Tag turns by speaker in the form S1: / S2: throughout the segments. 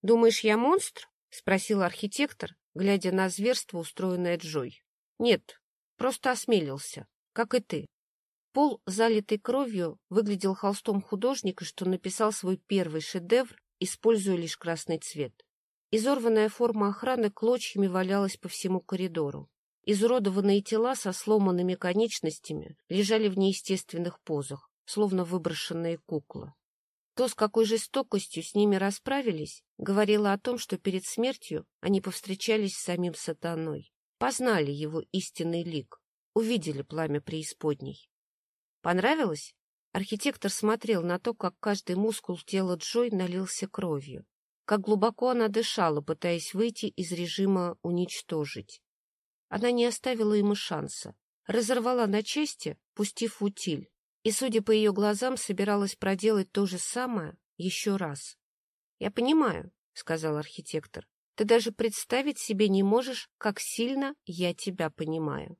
S1: — Думаешь, я монстр? — спросил архитектор, глядя на зверство, устроенное Джой. — Нет, просто осмелился, как и ты. Пол, залитый кровью, выглядел холстом художника, что написал свой первый шедевр, используя лишь красный цвет. Изорванная форма охраны клочьями валялась по всему коридору. Изуродованные тела со сломанными конечностями лежали в неестественных позах, словно выброшенные куклы. То, с какой жестокостью с ними расправились, говорило о том, что перед смертью они повстречались с самим сатаной, познали его истинный лик, увидели пламя преисподней. Понравилось? Архитектор смотрел на то, как каждый мускул тела Джой налился кровью, как глубоко она дышала, пытаясь выйти из режима «уничтожить». Она не оставила ему шанса, разорвала на части, пустив утиль, и, судя по ее глазам, собиралась проделать то же самое еще раз. — Я понимаю, — сказал архитектор, — ты даже представить себе не можешь, как сильно я тебя понимаю.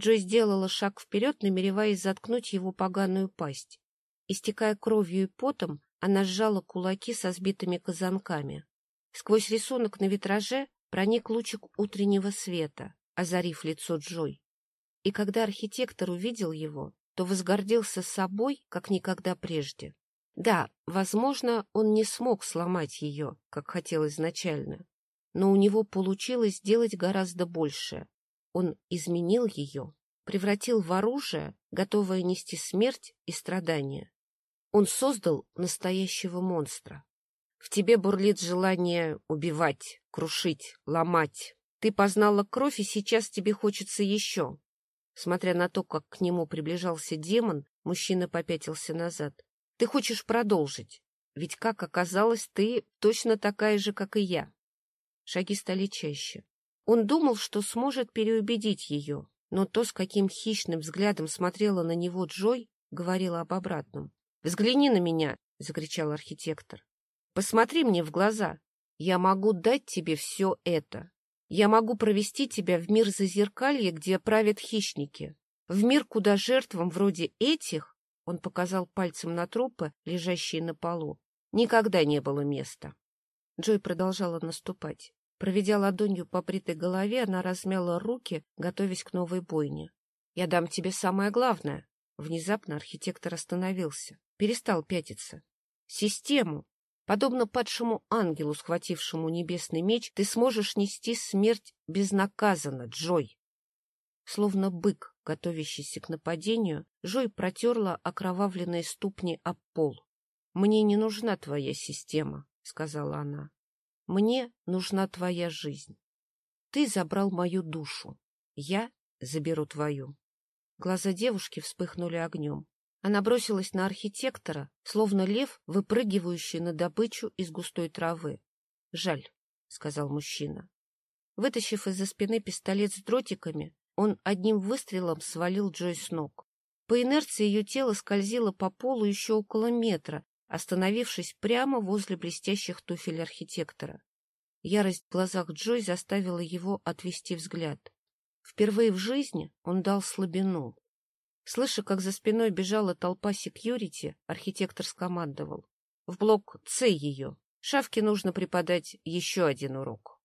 S1: Джой сделала шаг вперед, намереваясь заткнуть его поганую пасть. Истекая кровью и потом, она сжала кулаки со сбитыми казанками. Сквозь рисунок на витраже проник лучик утреннего света, озарив лицо Джой. И когда архитектор увидел его, то возгордился собой, как никогда прежде. Да, возможно, он не смог сломать ее, как хотел изначально, но у него получилось сделать гораздо большее. Он изменил ее, превратил в оружие, готовое нести смерть и страдания. Он создал настоящего монстра. В тебе бурлит желание убивать, крушить, ломать. Ты познала кровь, и сейчас тебе хочется еще. Смотря на то, как к нему приближался демон, мужчина попятился назад. Ты хочешь продолжить, ведь, как оказалось, ты точно такая же, как и я. Шаги стали чаще. Он думал, что сможет переубедить ее, но то, с каким хищным взглядом смотрела на него Джой, говорило об обратном. — Взгляни на меня! — закричал архитектор. — Посмотри мне в глаза. Я могу дать тебе все это. Я могу провести тебя в мир зазеркалья, где правят хищники. В мир, куда жертвам вроде этих, он показал пальцем на трупы, лежащие на полу, никогда не было места. Джой продолжала наступать. Проведя ладонью по бритой голове, она размяла руки, готовясь к новой бойне. — Я дам тебе самое главное. Внезапно архитектор остановился, перестал пятиться. — Систему. Подобно падшему ангелу, схватившему небесный меч, ты сможешь нести смерть безнаказанно, Джой. Словно бык, готовящийся к нападению, Джой протерла окровавленные ступни об пол. — Мне не нужна твоя система, — сказала она. Мне нужна твоя жизнь. Ты забрал мою душу. Я заберу твою. Глаза девушки вспыхнули огнем. Она бросилась на архитектора, словно лев, выпрыгивающий на добычу из густой травы. — Жаль, — сказал мужчина. Вытащив из-за спины пистолет с дротиками, он одним выстрелом свалил Джой с ног. По инерции ее тело скользило по полу еще около метра, остановившись прямо возле блестящих туфель архитектора. Ярость в глазах Джой заставила его отвести взгляд. Впервые в жизни он дал слабину. Слыша, как за спиной бежала толпа секьюрити, архитектор скомандовал. В блок «С» ее. Шавке нужно преподать еще один урок.